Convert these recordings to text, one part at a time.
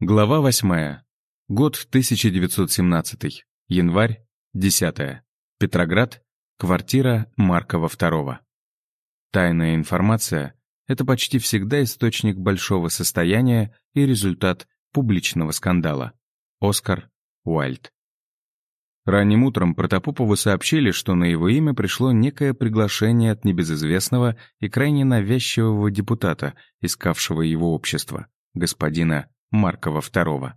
Глава 8. Год 1917. Январь, 10. Петроград, квартира Маркова II. Тайная информация — это почти всегда источник большого состояния и результат публичного скандала. Оскар Уайльд. Ранним утром Протопопову сообщили, что на его имя пришло некое приглашение от небезызвестного и крайне навязчивого депутата, искавшего его общество, господина Маркова II.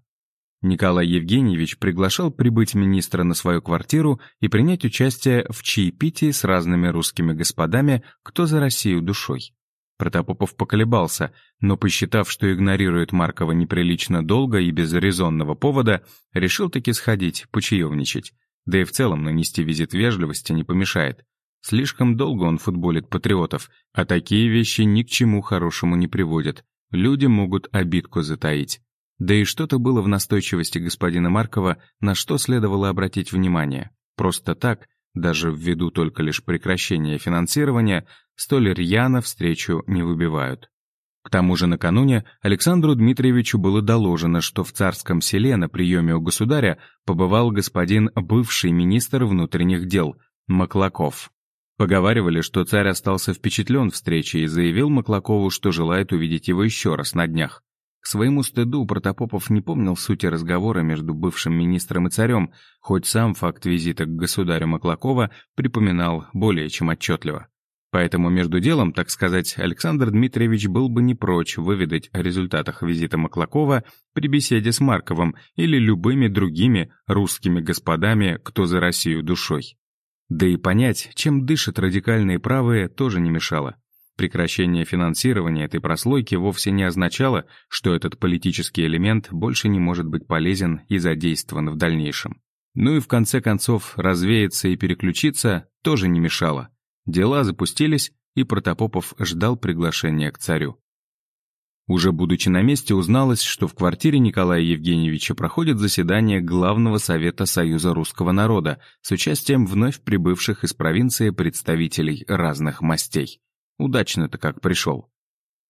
Николай Евгеньевич приглашал прибыть министра на свою квартиру и принять участие в чаепитии с разными русскими господами, кто за Россию душой. Протопопов поколебался, но, посчитав, что игнорирует Маркова неприлично долго и без резонного повода, решил таки сходить, почаевничать. Да и в целом нанести визит вежливости не помешает. Слишком долго он футболит патриотов, а такие вещи ни к чему хорошему не приводят. Люди могут обидку затаить. Да и что-то было в настойчивости господина Маркова, на что следовало обратить внимание. Просто так, даже ввиду только лишь прекращения финансирования, столь рьяно встречу не выбивают. К тому же накануне Александру Дмитриевичу было доложено, что в царском селе на приеме у государя побывал господин бывший министр внутренних дел Маклаков. Поговаривали, что царь остался впечатлен встречей и заявил Маклакову, что желает увидеть его еще раз на днях. К своему стыду Протопопов не помнил сути разговора между бывшим министром и царем, хоть сам факт визита к государю Маклакова припоминал более чем отчетливо. Поэтому между делом, так сказать, Александр Дмитриевич был бы не прочь выведать о результатах визита Маклакова при беседе с Марковым или любыми другими русскими господами, кто за Россию душой. Да и понять, чем дышат радикальные правые, тоже не мешало. Прекращение финансирования этой прослойки вовсе не означало, что этот политический элемент больше не может быть полезен и задействован в дальнейшем. Ну и в конце концов, развеяться и переключиться тоже не мешало. Дела запустились, и Протопопов ждал приглашения к царю. Уже будучи на месте, узналось, что в квартире Николая Евгеньевича проходит заседание Главного совета Союза русского народа с участием вновь прибывших из провинции представителей разных мастей. Удачно-то как пришел.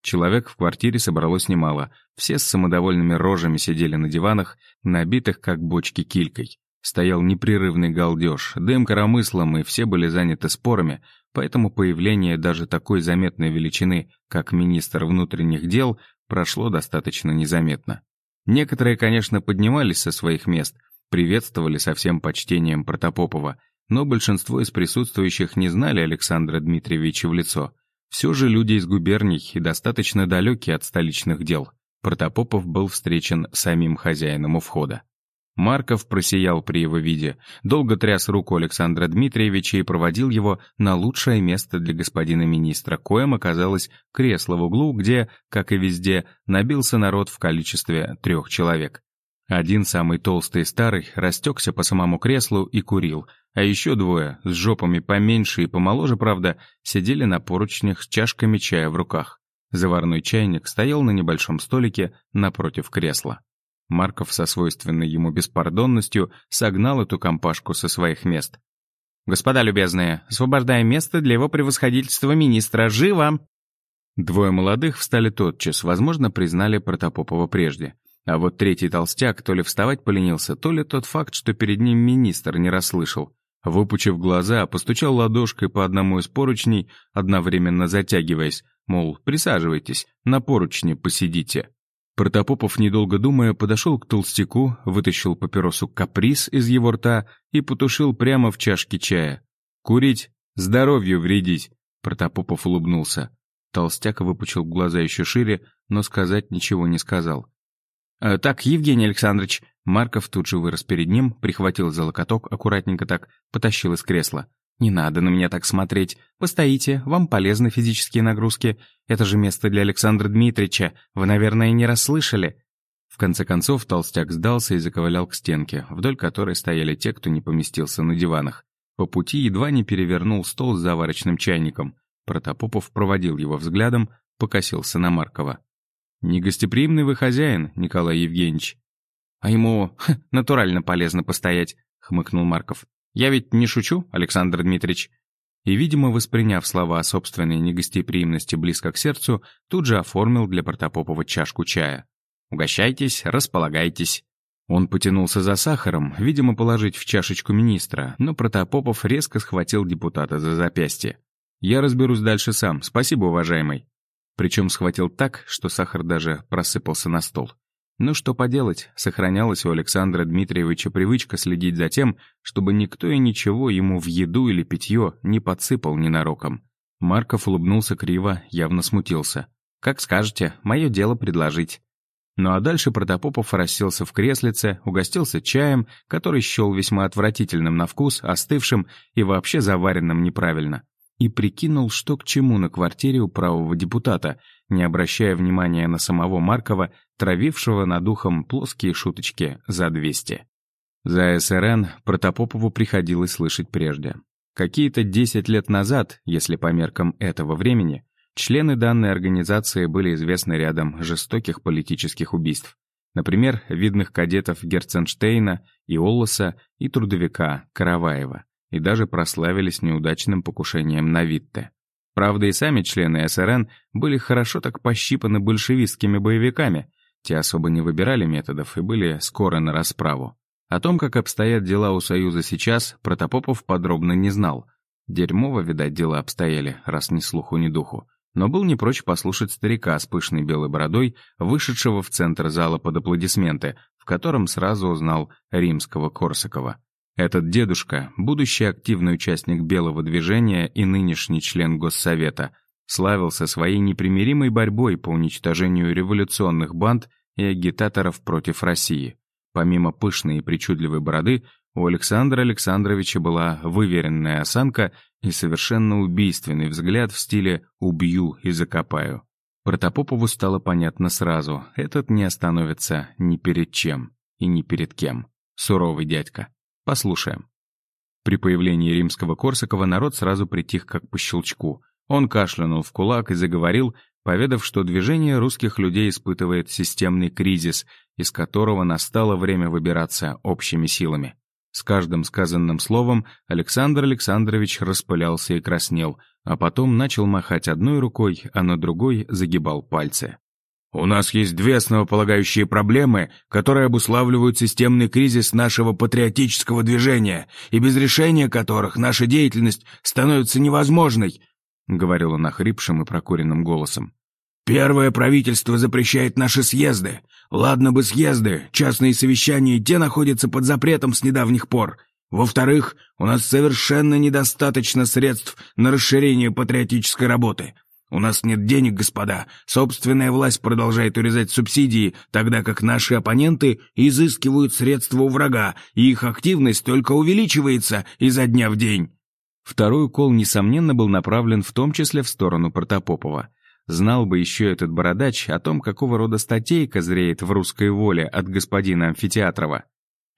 Человек в квартире собралось немало, все с самодовольными рожами сидели на диванах, набитых как бочки килькой. Стоял непрерывный галдеж, дым коромыслом, и все были заняты спорами, поэтому появление даже такой заметной величины, как министр внутренних дел, прошло достаточно незаметно. Некоторые, конечно, поднимались со своих мест, приветствовали со всем почтением Протопопова, но большинство из присутствующих не знали Александра Дмитриевича в лицо. Все же люди из губерний достаточно далекие от столичных дел. Протопопов был встречен самим хозяином у входа. Марков просиял при его виде, долго тряс руку Александра Дмитриевича и проводил его на лучшее место для господина министра, коем оказалось кресло в углу, где, как и везде, набился народ в количестве трех человек. Один самый толстый старый растекся по самому креслу и курил, а еще двое, с жопами поменьше и помоложе, правда, сидели на поручнях с чашками чая в руках. Заварной чайник стоял на небольшом столике напротив кресла. Марков со свойственной ему беспардонностью согнал эту компашку со своих мест. «Господа любезные, освобождаем место для его превосходительства министра. Живо!» Двое молодых встали тотчас, возможно, признали Протопопова прежде. А вот третий толстяк то ли вставать поленился, то ли тот факт, что перед ним министр не расслышал. Выпучив глаза, постучал ладошкой по одному из поручней, одновременно затягиваясь, мол, присаживайтесь, на поручне посидите. Протопопов, недолго думая, подошел к толстяку, вытащил папиросу каприз из его рта и потушил прямо в чашке чая. «Курить? Здоровью вредить!» Протопопов улыбнулся. Толстяк выпучил глаза еще шире, но сказать ничего не сказал. «Э, «Так, Евгений Александрович...» Марков тут же вырос перед ним, прихватил за локоток, аккуратненько так, потащил из кресла. «Не надо на меня так смотреть. Постоите, вам полезны физические нагрузки. Это же место для Александра Дмитриевича. Вы, наверное, не расслышали». В конце концов толстяк сдался и заковылял к стенке, вдоль которой стояли те, кто не поместился на диванах. По пути едва не перевернул стол с заварочным чайником. Протопопов проводил его взглядом, покосился на Маркова. «Негостеприимный вы хозяин, Николай Евгеньевич». «А ему ха, натурально полезно постоять», — хмыкнул Марков. Я ведь не шучу, Александр Дмитриевич. И, видимо, восприняв слова о собственной негостеприимности близко к сердцу, тут же оформил для Протопопова чашку чая. Угощайтесь, располагайтесь». Он потянулся за сахаром, видимо, положить в чашечку министра, но Протопопов резко схватил депутата за запястье. «Я разберусь дальше сам, спасибо, уважаемый». Причем схватил так, что сахар даже просыпался на стол. Ну что поделать, сохранялась у Александра Дмитриевича привычка следить за тем, чтобы никто и ничего ему в еду или питье не подсыпал ненароком. Марков улыбнулся криво, явно смутился. «Как скажете, мое дело предложить». Ну а дальше Протопопов расселся в креслице, угостился чаем, который счел весьма отвратительным на вкус, остывшим и вообще заваренным неправильно, и прикинул, что к чему на квартире у правого депутата, не обращая внимания на самого Маркова, травившего над ухом плоские шуточки за 200. За СРН Протопопову приходилось слышать прежде. Какие-то 10 лет назад, если по меркам этого времени, Члены данной организации были известны рядом жестоких политических убийств. Например, видных кадетов Герценштейна, Иолоса и трудовика Караваева, и даже прославились неудачным покушением на Витте. Правда, и сами члены СРН были хорошо так пощипаны большевистскими боевиками, те особо не выбирали методов и были скоро на расправу. О том, как обстоят дела у Союза сейчас, Протопопов подробно не знал. Дерьмово, видать, дела обстояли, раз ни слуху, ни духу но был не прочь послушать старика с пышной белой бородой, вышедшего в центр зала под аплодисменты, в котором сразу узнал римского Корсакова. Этот дедушка, будущий активный участник белого движения и нынешний член Госсовета, славился своей непримиримой борьбой по уничтожению революционных банд и агитаторов против России. Помимо пышной и причудливой бороды, у Александра Александровича была выверенная осанка и совершенно убийственный взгляд в стиле «убью и закопаю». Протопопову стало понятно сразу, этот не остановится ни перед чем и ни перед кем. Суровый дядька. Послушаем. При появлении римского Корсакова народ сразу притих как по щелчку. Он кашлянул в кулак и заговорил, поведав, что движение русских людей испытывает системный кризис, из которого настало время выбираться общими силами. С каждым сказанным словом Александр Александрович распылялся и краснел, а потом начал махать одной рукой, а на другой загибал пальцы. «У нас есть две основополагающие проблемы, которые обуславливают системный кризис нашего патриотического движения, и без решения которых наша деятельность становится невозможной», — говорил он охрипшим и прокуренным голосом. «Первое правительство запрещает наши съезды, Ладно бы съезды, частные совещания, те находятся под запретом с недавних пор. Во-вторых, у нас совершенно недостаточно средств на расширение патриотической работы. У нас нет денег, господа. Собственная власть продолжает урезать субсидии, тогда как наши оппоненты изыскивают средства у врага, и их активность только увеличивается изо дня в день. Второй укол, несомненно, был направлен в том числе в сторону Протопопова. Знал бы еще этот бородач о том, какого рода статейка зреет в русской воле от господина Амфитеатрова.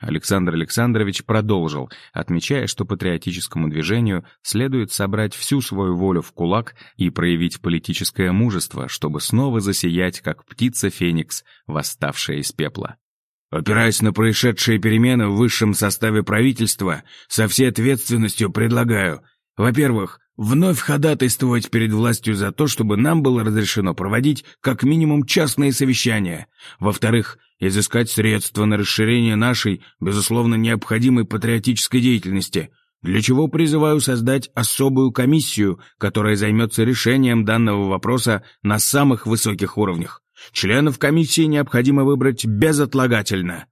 Александр Александрович продолжил, отмечая, что патриотическому движению следует собрать всю свою волю в кулак и проявить политическое мужество, чтобы снова засиять, как птица Феникс, восставшая из пепла. Опираясь на происшедшие перемены в высшем составе правительства, со всей ответственностью предлагаю, во-первых, вновь ходатайствовать перед властью за то, чтобы нам было разрешено проводить как минимум частные совещания. Во-вторых, изыскать средства на расширение нашей, безусловно, необходимой патриотической деятельности, для чего призываю создать особую комиссию, которая займется решением данного вопроса на самых высоких уровнях. Членов комиссии необходимо выбрать безотлагательно.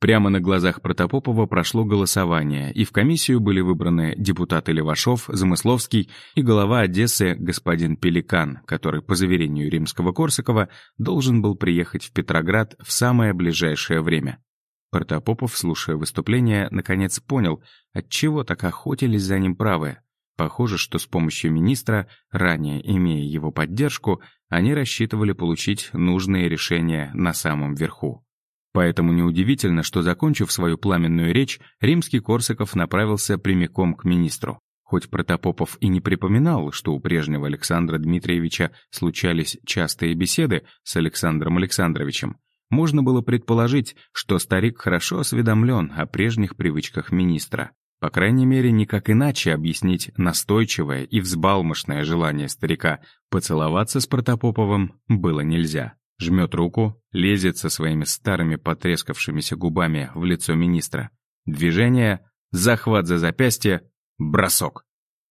Прямо на глазах Протопопова прошло голосование, и в комиссию были выбраны депутаты Левашов, Замысловский и глава Одессы господин Пеликан, который, по заверению римского-корсакова, должен был приехать в Петроград в самое ближайшее время. Протопопов, слушая выступление, наконец понял, отчего так охотились за ним правые. Похоже, что с помощью министра, ранее имея его поддержку, они рассчитывали получить нужные решения на самом верху. Поэтому неудивительно, что, закончив свою пламенную речь, римский Корсаков направился прямиком к министру. Хоть Протопопов и не припоминал, что у прежнего Александра Дмитриевича случались частые беседы с Александром Александровичем, можно было предположить, что старик хорошо осведомлен о прежних привычках министра. По крайней мере, никак иначе объяснить настойчивое и взбалмошное желание старика поцеловаться с Протопоповым было нельзя. Жмет руку, лезет со своими старыми потрескавшимися губами в лицо министра. Движение, захват за запястье, бросок.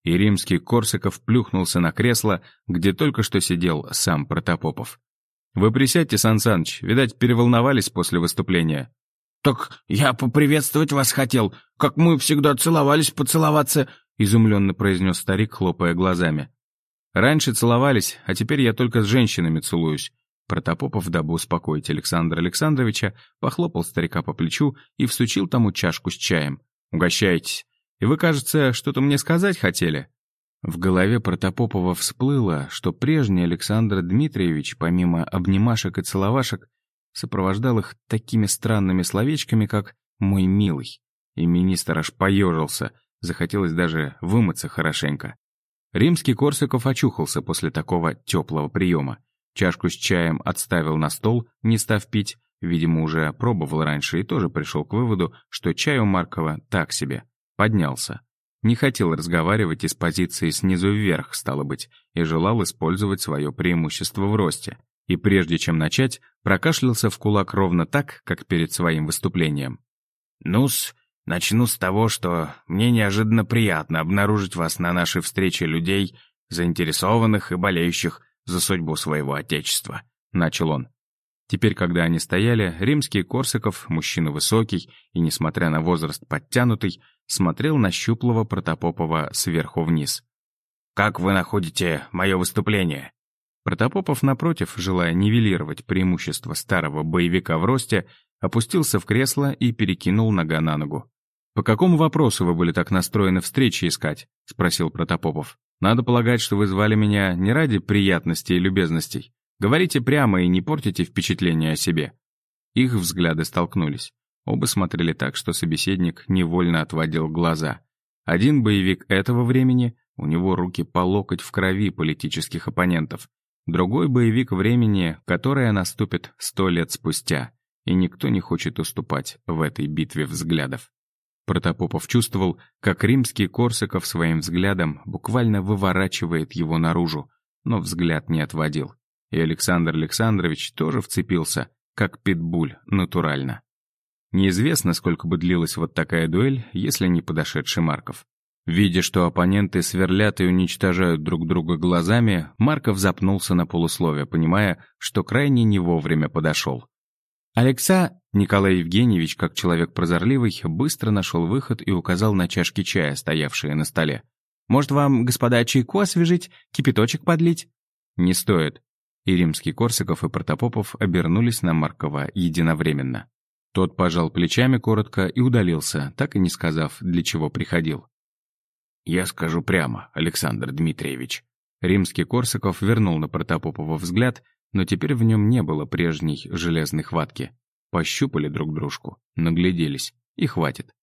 И римский Корсаков плюхнулся на кресло, где только что сидел сам Протопопов. «Вы присядьте, Сан Саныч, видать, переволновались после выступления». «Так я поприветствовать вас хотел, как мы всегда целовались поцеловаться», изумленно произнес старик, хлопая глазами. «Раньше целовались, а теперь я только с женщинами целуюсь. Протопопов, дабы успокоить Александра Александровича, похлопал старика по плечу и всучил тому чашку с чаем. «Угощайтесь. И вы, кажется, что-то мне сказать хотели?» В голове Протопопова всплыло, что прежний Александр Дмитриевич, помимо обнимашек и целовашек, сопровождал их такими странными словечками, как «мой милый». И министр аж поежился, захотелось даже вымыться хорошенько. Римский Корсаков очухался после такого теплого приема. Чашку с чаем отставил на стол, не став пить. Видимо, уже пробовал раньше и тоже пришел к выводу, что чай у Маркова так себе. Поднялся. Не хотел разговаривать из позиции снизу вверх, стало быть, и желал использовать свое преимущество в росте. И прежде чем начать, прокашлялся в кулак ровно так, как перед своим выступлением. «Ну-с, начну с того, что мне неожиданно приятно обнаружить вас на нашей встрече людей, заинтересованных и болеющих за судьбу своего отечества», — начал он. Теперь, когда они стояли, римский Корсаков, мужчина высокий и, несмотря на возраст подтянутый, смотрел на щуплого Протопопова сверху вниз. «Как вы находите мое выступление?» Протопопов, напротив, желая нивелировать преимущество старого боевика в росте, опустился в кресло и перекинул нога на ногу. «По какому вопросу вы были так настроены встречи искать?» — спросил Протопопов. Надо полагать, что вы звали меня не ради приятностей и любезностей. Говорите прямо и не портите впечатление о себе». Их взгляды столкнулись. Оба смотрели так, что собеседник невольно отводил глаза. Один боевик этого времени, у него руки по локоть в крови политических оппонентов. Другой боевик времени, которое наступит сто лет спустя, и никто не хочет уступать в этой битве взглядов. Протопопов чувствовал, как римский Корсаков своим взглядом буквально выворачивает его наружу, но взгляд не отводил. И Александр Александрович тоже вцепился, как питбуль, натурально. Неизвестно, сколько бы длилась вот такая дуэль, если не подошедший Марков. Видя, что оппоненты сверлят и уничтожают друг друга глазами, Марков запнулся на полусловие, понимая, что крайне не вовремя подошел. Алекса Николай Евгеньевич, как человек прозорливый, быстро нашел выход и указал на чашки чая, стоявшие на столе. «Может, вам, господа, чайку освежить, кипяточек подлить?» «Не стоит». И римский Корсаков и Протопопов обернулись на Маркова единовременно. Тот пожал плечами коротко и удалился, так и не сказав, для чего приходил. «Я скажу прямо, Александр Дмитриевич». Римский Корсаков вернул на Протопопова взгляд, но теперь в нем не было прежней железной хватки. Пощупали друг дружку, нагляделись, и хватит.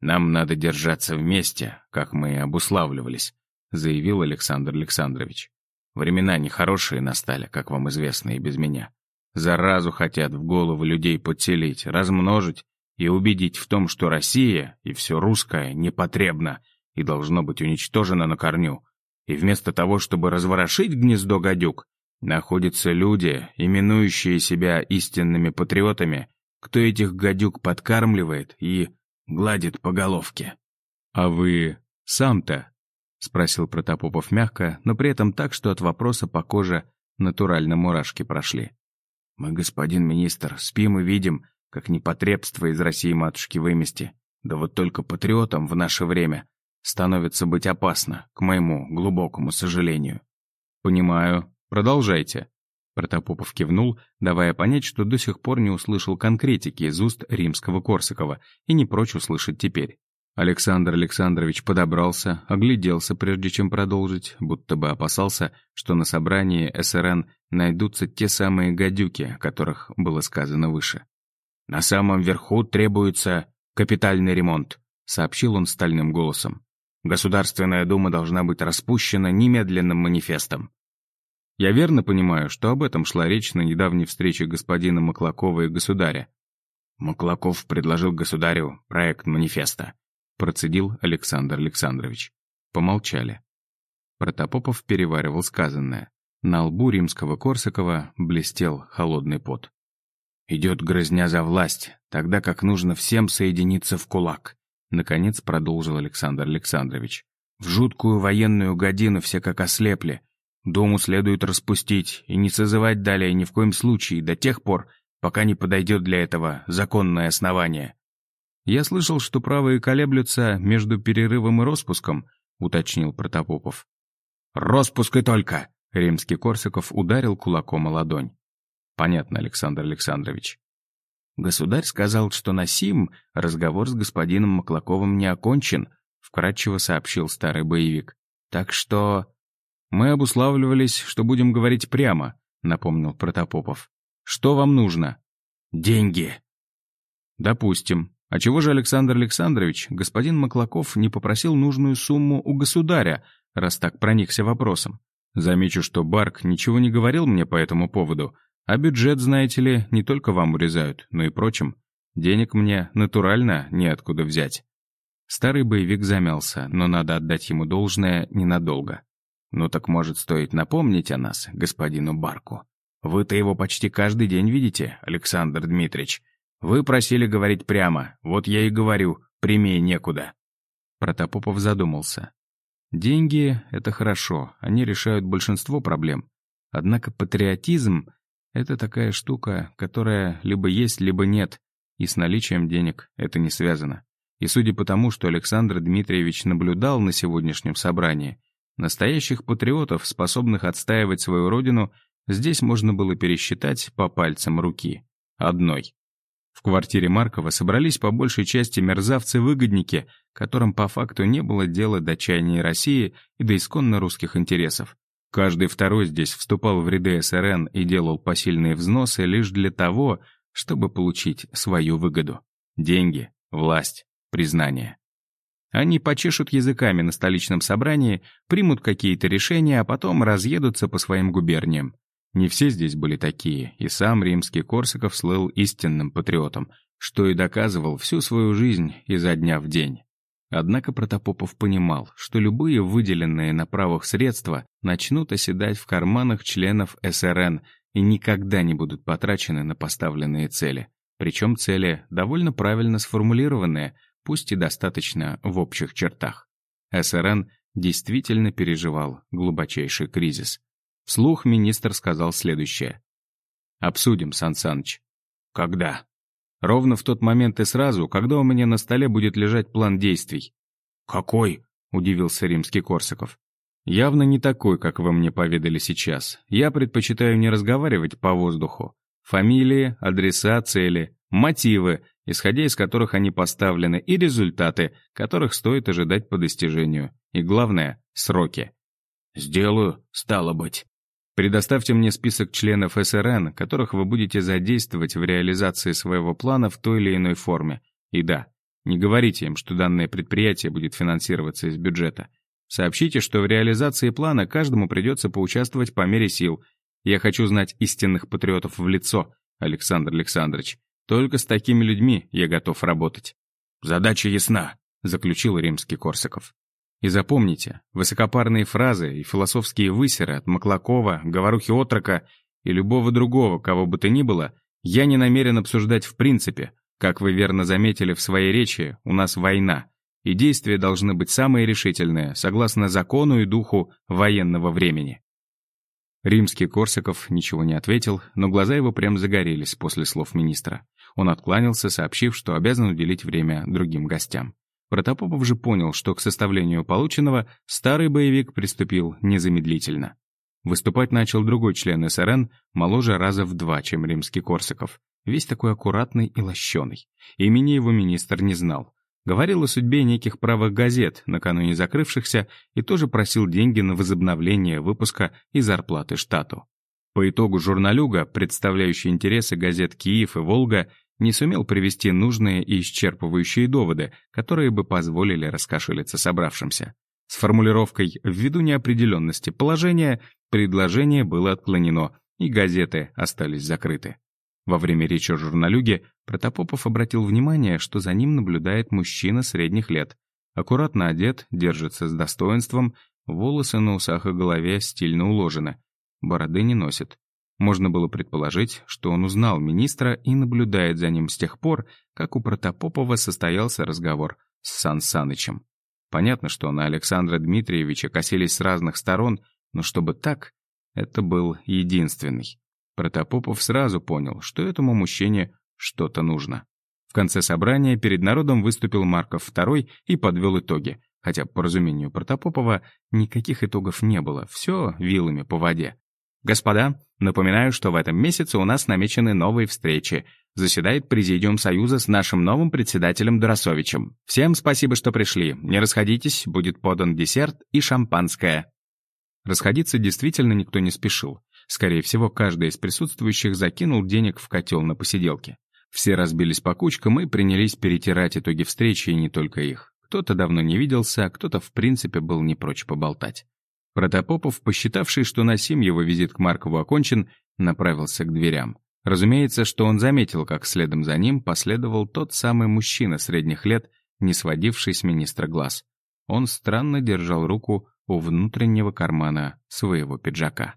«Нам надо держаться вместе, как мы и обуславливались», заявил Александр Александрович. «Времена нехорошие настали, как вам известно, и без меня. Заразу хотят в голову людей подселить, размножить и убедить в том, что Россия и все русское непотребно и должно быть уничтожено на корню. И вместо того, чтобы разворошить гнездо гадюк, Находятся люди, именующие себя истинными патриотами, кто этих гадюк подкармливает и гладит по головке. «А вы сам-то?» — спросил Протопопов мягко, но при этом так, что от вопроса по коже натурально мурашки прошли. «Мы, господин министр, спим и видим, как непотребство из России матушки вымести. Да вот только патриотам в наше время становится быть опасно, к моему глубокому сожалению». «Понимаю», «Продолжайте». Протопопов кивнул, давая понять, что до сих пор не услышал конкретики из уст римского Корсакова и не прочь услышать теперь. Александр Александрович подобрался, огляделся, прежде чем продолжить, будто бы опасался, что на собрании СРН найдутся те самые гадюки, о которых было сказано выше. «На самом верху требуется капитальный ремонт», — сообщил он стальным голосом. «Государственная дума должна быть распущена немедленным манифестом. Я верно понимаю, что об этом шла речь на недавней встрече господина Маклакова и государя. Маклаков предложил государю проект манифеста. Процедил Александр Александрович. Помолчали. Протопопов переваривал сказанное. На лбу римского Корсакова блестел холодный пот. «Идет грызня за власть, тогда как нужно всем соединиться в кулак», наконец продолжил Александр Александрович. «В жуткую военную годину все как ослепли. Думу следует распустить и не созывать далее ни в коем случае до тех пор, пока не подойдет для этого законное основание. «Я слышал, что правые колеблются между перерывом и распуском», — уточнил Протопопов. «Роспуск и только!» — римский Корсаков ударил кулаком о ладонь. «Понятно, Александр Александрович». Государь сказал, что на сим разговор с господином Маклаковым не окончен, вкратчиво сообщил старый боевик. Так что... Мы обуславливались, что будем говорить прямо, напомнил Протопопов. Что вам нужно? Деньги. Допустим. А чего же Александр Александрович, господин Маклаков, не попросил нужную сумму у государя, раз так проникся вопросом? Замечу, что Барк ничего не говорил мне по этому поводу, а бюджет, знаете ли, не только вам урезают, но и прочим. Денег мне натурально неоткуда взять. Старый боевик замялся, но надо отдать ему должное ненадолго. Ну так может стоит напомнить о нас, господину Барку. Вы-то его почти каждый день видите, Александр Дмитриевич. Вы просили говорить прямо, вот я и говорю, прямее некуда». Протопопов задумался. «Деньги — это хорошо, они решают большинство проблем. Однако патриотизм — это такая штука, которая либо есть, либо нет, и с наличием денег это не связано. И судя по тому, что Александр Дмитриевич наблюдал на сегодняшнем собрании, настоящих патриотов, способных отстаивать свою родину, Здесь можно было пересчитать по пальцам руки. Одной. В квартире Маркова собрались по большей части мерзавцы-выгодники, которым по факту не было дела до чаяния России и до исконно русских интересов. Каждый второй здесь вступал в ряды СРН и делал посильные взносы лишь для того, чтобы получить свою выгоду. Деньги, власть, признание. Они почешут языками на столичном собрании, примут какие-то решения, а потом разъедутся по своим губерниям. Не все здесь были такие, и сам римский Корсаков слыл истинным патриотом, что и доказывал всю свою жизнь изо дня в день. Однако Протопопов понимал, что любые выделенные на правых средства начнут оседать в карманах членов СРН и никогда не будут потрачены на поставленные цели. Причем цели довольно правильно сформулированные, пусть и достаточно в общих чертах. СРН действительно переживал глубочайший кризис. Вслух министр сказал следующее. «Обсудим, Сан Саныч». «Когда?» «Ровно в тот момент и сразу, когда у меня на столе будет лежать план действий». «Какой?» — удивился римский Корсаков. «Явно не такой, как вы мне поведали сейчас. Я предпочитаю не разговаривать по воздуху. Фамилии, адреса, цели, мотивы, исходя из которых они поставлены, и результаты, которых стоит ожидать по достижению. И главное — сроки». «Сделаю, стало быть». Предоставьте мне список членов СРН, которых вы будете задействовать в реализации своего плана в той или иной форме. И да, не говорите им, что данное предприятие будет финансироваться из бюджета. Сообщите, что в реализации плана каждому придется поучаствовать по мере сил. Я хочу знать истинных патриотов в лицо, Александр Александрович. Только с такими людьми я готов работать. «Задача ясна», — заключил римский Корсаков. И запомните, высокопарные фразы и философские высеры от Маклакова, Говорухи Отрока и любого другого, кого бы то ни было, я не намерен обсуждать в принципе. Как вы верно заметили в своей речи, у нас война, и действия должны быть самые решительные, согласно закону и духу военного времени. Римский Корсаков ничего не ответил, но глаза его прям загорелись после слов министра. Он откланялся, сообщив, что обязан уделить время другим гостям. Протопопов же понял, что к составлению полученного старый боевик приступил незамедлительно. Выступать начал другой член СРН, моложе раза в два, чем римский Корсаков. Весь такой аккуратный и лощеный. Имени его министр не знал. Говорил о судьбе неких правых газет, накануне закрывшихся, и тоже просил деньги на возобновление выпуска и зарплаты штату. По итогу журналюга, представляющий интересы газет «Киев» и «Волга», не сумел привести нужные и исчерпывающие доводы, которые бы позволили раскошелиться собравшимся. С формулировкой «ввиду неопределенности положения» предложение было отклонено, и газеты остались закрыты. Во время речи о журналюге Протопопов обратил внимание, что за ним наблюдает мужчина средних лет. Аккуратно одет, держится с достоинством, волосы на усах и голове стильно уложены. бороды не носит. Можно было предположить, что он узнал министра и наблюдает за ним с тех пор, как у Протопопова состоялся разговор с Сан Санычем. Понятно, что на Александра Дмитриевича косились с разных сторон, но чтобы так, это был единственный. Протопопов сразу понял, что этому мужчине что-то нужно. В конце собрания перед народом выступил Марков II и подвел итоги, хотя, по разумению Протопопова, никаких итогов не было, все вилами по воде. «Господа, напоминаю, что в этом месяце у нас намечены новые встречи. Заседает Президиум Союза с нашим новым председателем Доросовичем. Всем спасибо, что пришли. Не расходитесь, будет подан десерт и шампанское». Расходиться действительно никто не спешил. Скорее всего, каждый из присутствующих закинул денег в котел на посиделке. Все разбились по кучкам и принялись перетирать итоги встречи, и не только их. Кто-то давно не виделся, а кто-то в принципе был не прочь поболтать. Протопопов, посчитавший, что на сим его визит к Маркову окончен, направился к дверям. Разумеется, что он заметил, как следом за ним последовал тот самый мужчина средних лет, не сводивший с министра глаз. Он странно держал руку у внутреннего кармана своего пиджака.